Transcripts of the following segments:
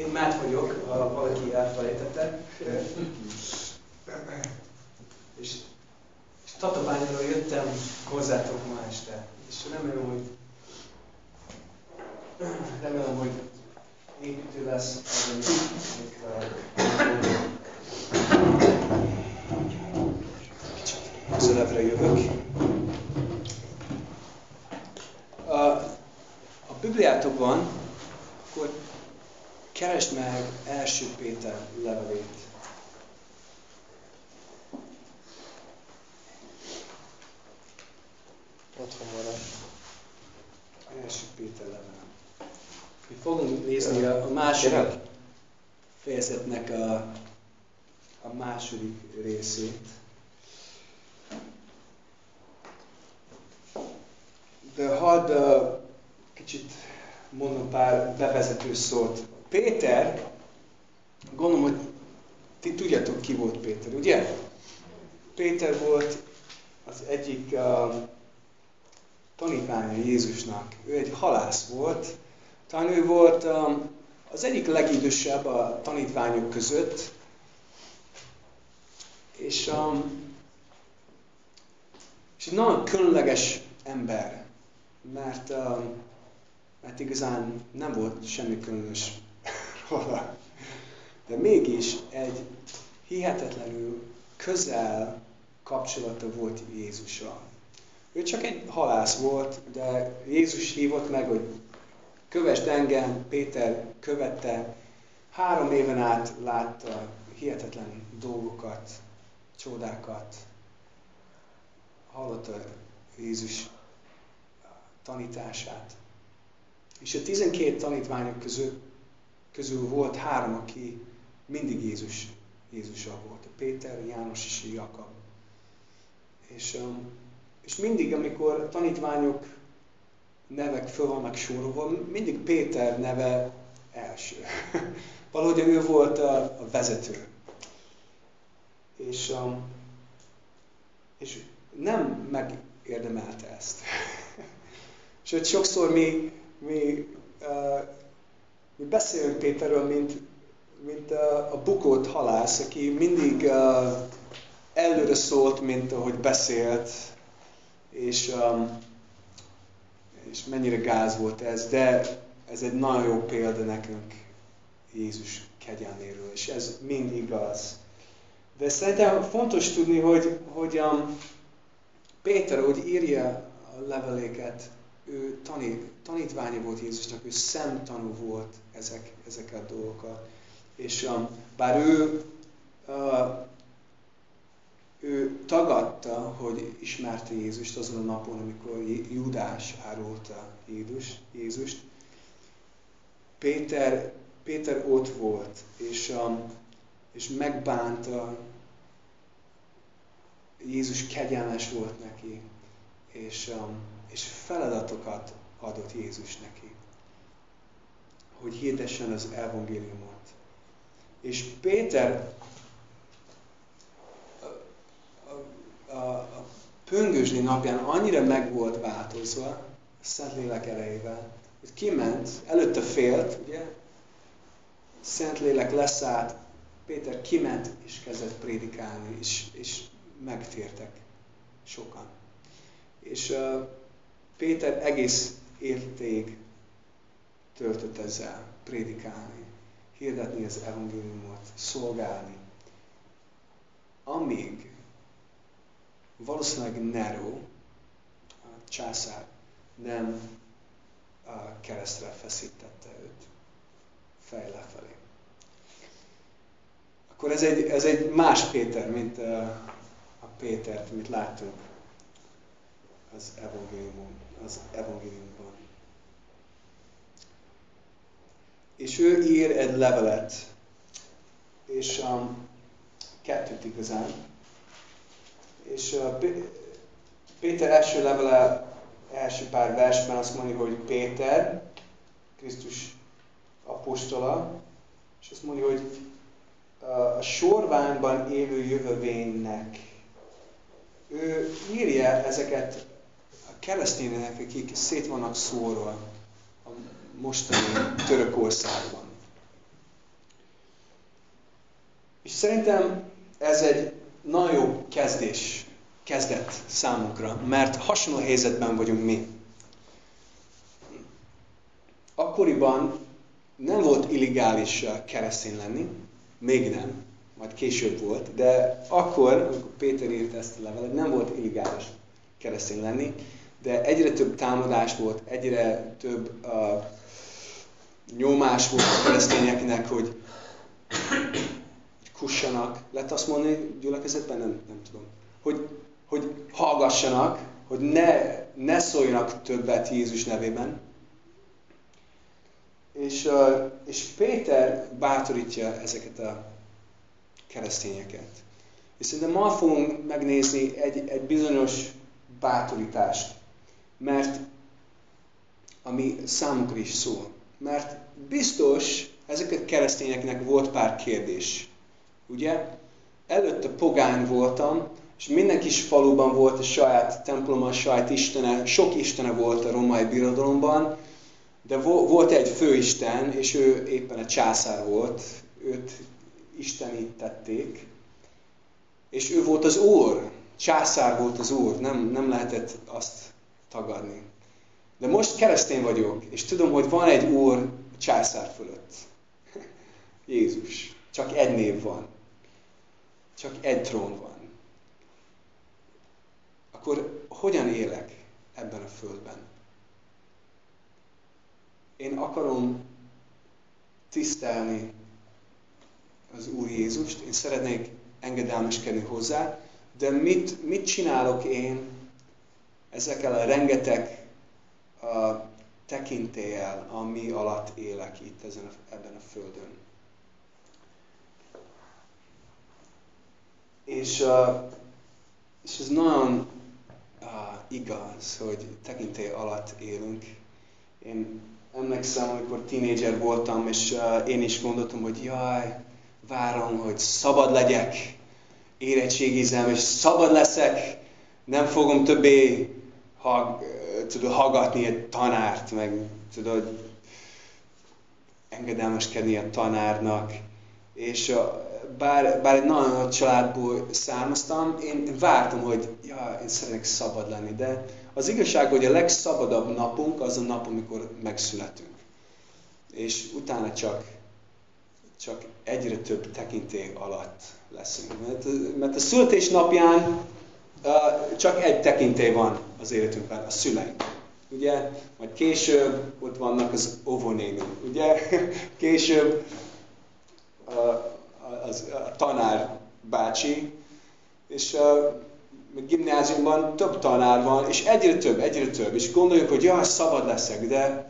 Én Matt vagyok, ha valaki elfelejtette. és, és tatabányról jöttem hozzátok ma este. És remélem, hogy remélem, hogy építő lesz az, amit közelebbre jövök. A, a Bibliátokban keresd meg első Péter levelét. Otthon van első Péter level. Mi fogunk nézni a, a második fejezetnek a, a második részét. De hadd uh, kicsit mondom pár bevezető szót. Péter, gondolom, hogy ti tudjátok, ki volt Péter, ugye? Péter volt az egyik uh, tanítványa Jézusnak. Ő egy halász volt. Talán ő volt um, az egyik legidősebb a tanítványok között. És, um, és egy nagyon különleges ember mert, um, mert igazán nem volt semmi különös róla. De mégis egy hihetetlenül közel kapcsolata volt Jézussal. Ő csak egy halász volt, de Jézus hívott meg, hogy kövesd engem, Péter követte, három éven át látta hihetetlen dolgokat, csodákat, hallotta Jézus tanítását. És a 12 tanítványok közül, közül volt három, aki mindig Jézus, Jézusa volt. Péter, János és Jakab. És, um, és mindig, amikor tanítványok nevek föl vannak sorolva, mindig Péter neve első. Valahogy ő volt a, a vezető. És, um, és nem megérdemelte ezt. Sőt, sokszor mi, mi, uh, mi beszélünk Péterről, mint, mint uh, a bukott halász, aki mindig uh, előre szólt, mint ahogy beszélt, és, um, és mennyire gáz volt ez, de ez egy nagyon jó példa nekünk Jézus kegyelméről, és ez mind igaz. De szerintem fontos tudni, hogy, hogy um, Péter, hogy írja a leveléket, ő tanít, tanítványa volt Jézusnak, ő szemtanú volt ezek, ezek a dolgokat. És um, bár ő, uh, ő tagadta, hogy ismerte Jézust azon a napon, amikor Judás árulta Jézus, Jézust, Péter, Péter ott volt, és, um, és megbánta, Jézus kegyelmes volt neki, és um, és feladatokat adott Jézus neki, hogy hirdessen az evangéliumot. És Péter a, a, a, pöngösdi napján annyira meg volt változva, a Szentlélek erejével, hogy kiment, előtte félt, ugye, Szentlélek leszállt, Péter kiment és kezdett prédikálni, és, és megtértek sokan. És Péter egész érték töltött ezzel, prédikálni, hirdetni az evangéliumot, szolgálni. Amíg valószínűleg Nero, a császár, nem a keresztre feszítette őt fej lefelé. Akkor ez egy, ez egy más Péter, mint a, a Pétert, amit láttunk az evangéliumon az evangéliumban. És ő ír egy levelet, és um, kettőt igazán. És uh, Péter első levele, első pár versben azt mondja, hogy Péter, Krisztus apostola, és azt mondja, hogy uh, a sorványban élő jövővénynek ő írja ezeket keresztények, akik szét vannak szórva a mostani Törökországban. És szerintem ez egy nagyon kezdés, kezdet számunkra, mert hasonló helyzetben vagyunk mi. Akkoriban nem volt illegális keresztény lenni, még nem, majd később volt, de akkor, amikor Péter írt ezt a levelet, nem volt illegális keresztény lenni, de egyre több támadás volt, egyre több uh, nyomás volt a keresztényeknek, hogy, kussanak. Lehet azt mondani gyülekezetben? Nem, nem tudom. Hogy, hogy hallgassanak, hogy ne, ne szóljanak többet Jézus nevében. És, uh, és Péter bátorítja ezeket a keresztényeket. És szerintem ma fogunk megnézni egy, egy bizonyos bátorítást, mert ami számukra is szól. Mert biztos ezeket keresztényeknek volt pár kérdés. Ugye? Előtte pogány voltam, és minden kis faluban volt a saját temploma, a saját istene, sok istene volt a romai birodalomban, de volt egy főisten, és ő éppen a császár volt, őt istenítették, és ő volt az úr, császár volt az úr, nem, nem lehetett azt tagadni. De most keresztény vagyok, és tudom, hogy van egy úr császár fölött. Jézus. Csak egy név van. Csak egy trón van. Akkor hogyan élek ebben a földben? Én akarom tisztelni az Úr Jézust, én szeretnék engedelmeskedni hozzá, de mit, mit csinálok én ezekkel a rengeteg a tekintéllyel, ami alatt élek itt ezen a, ebben a földön? És, uh, és ez nagyon uh, igaz, hogy tekintély alatt élünk. Én emlékszem, amikor tínédzser voltam, és uh, én is gondoltam, hogy jaj, várom, hogy szabad legyek, érettségizem, és szabad leszek, nem fogom többé hag, tudod, hallgatni egy tanárt, meg tudod, engedelmeskedni a tanárnak. És bár, bár egy nagyon nagy családból származtam, én, én vártam, hogy ja, én szeretnék szabad lenni, de az igazság, hogy a legszabadabb napunk az a nap, amikor megszületünk. És utána csak csak egyre több tekintély alatt leszünk. Mert, mert a születés napján uh, csak egy tekintély van az életünkben, a szüleink. Ugye? Majd később ott vannak az óvónénünk. Ugye? Később uh, az, a tanár bácsi, és uh, gimnáziumban több tanár van, és egyre több, egyre több, és gondoljuk, hogy jaj, szabad leszek, de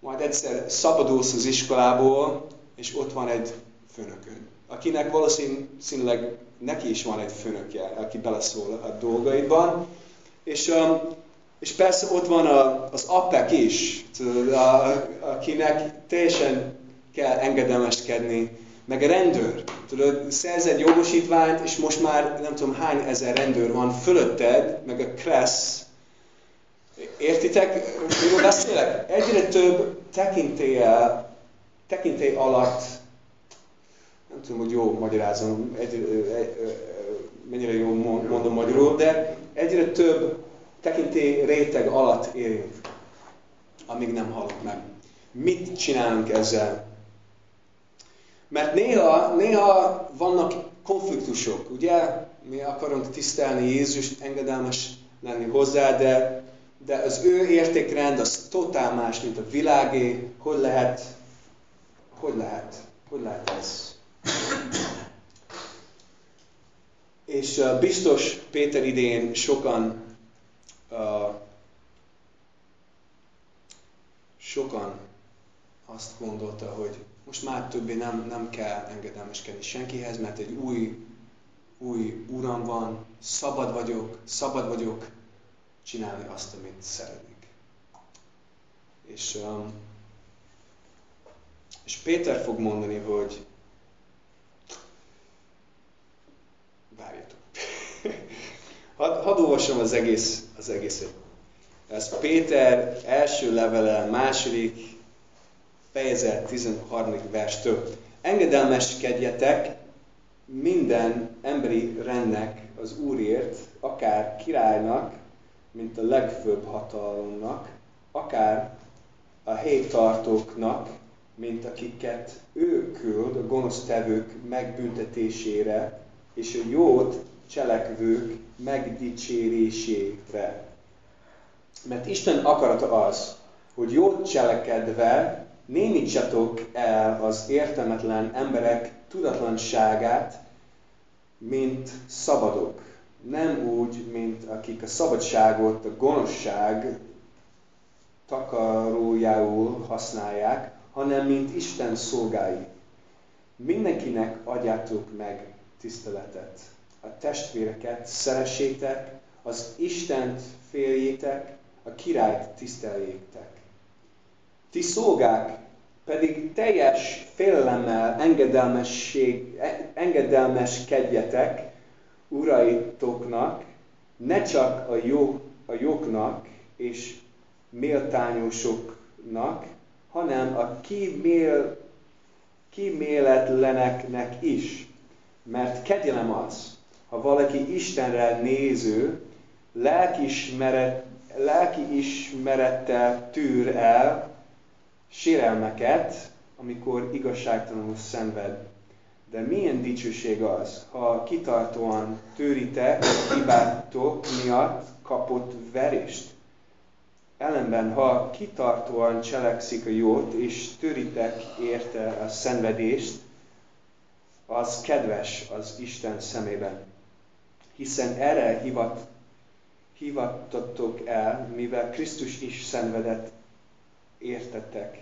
majd egyszer szabadulsz az iskolából, és ott van egy főnökön, akinek valószínűleg neki is van egy főnökje, aki beleszól a dolgaidban, és, um, és persze ott van az appek is, akinek teljesen kell engedelmeskedni, meg a rendőr. Tudod, szerz egy jogosítványt, és most már nem tudom hány ezer rendőr van fölötted, meg a kressz. Értitek, miről beszélek? Egyre több tekintélye tekintély alatt, nem tudom, hogy jó magyarázom, egy, egy, mennyire jó mondom magyarul, de egyre több tekintély réteg alatt élünk, amíg nem halok meg. Mit csinálunk ezzel? Mert néha, néha vannak konfliktusok, ugye? Mi akarunk tisztelni Jézust, engedelmes lenni hozzá, de, de az ő értékrend az totál más, mint a világé. Hogy lehet hogy lehet? Hogy lehet ez? És uh, biztos Péter idén sokan uh, sokan azt gondolta, hogy most már többé nem, nem kell engedelmeskedni senkihez, mert egy új, új uram van, szabad vagyok, szabad vagyok csinálni azt, amit szeretnék. És um, és Péter fog mondani, hogy várjatok. hadd, hadd olvasom az, egész, az egészet. Ez Péter első levele, második fejezet, 13. verstől. Engedelmeskedjetek minden emberi rendnek az Úrért, akár királynak, mint a legfőbb hatalomnak, akár a helytartóknak, mint akiket ő küld a gonosztevők megbüntetésére, és a jót cselekvők megdicsérésére. Mert Isten akarata az, hogy jót cselekedve némítsatok el az értelmetlen emberek tudatlanságát, mint szabadok. Nem úgy, mint akik a szabadságot a gonoszság takarójául használják, hanem mint Isten szolgái. Mindenkinek adjátok meg tiszteletet. A testvéreket szeressétek, az Istent féljétek, a királyt tiszteljétek. Ti szolgák pedig teljes félelemmel engedelmesség, engedelmeskedjetek uraitoknak, ne csak a, jó, a jóknak és méltányosoknak, hanem a kimél, kiméletleneknek is. Mert kegyelem az, ha valaki Istenre néző, lelkiismeret, lelkiismerettel tűr el sérelmeket, amikor igazságtalanul szenved. De milyen dicsőség az, ha kitartóan tőritek hibátok miatt kapott verést. Ellenben, ha kitartóan cselekszik a jót, és töritek érte a szenvedést, az kedves az Isten szemében. Hiszen erre hivat, hivattatok el, mivel Krisztus is szenvedett értetek,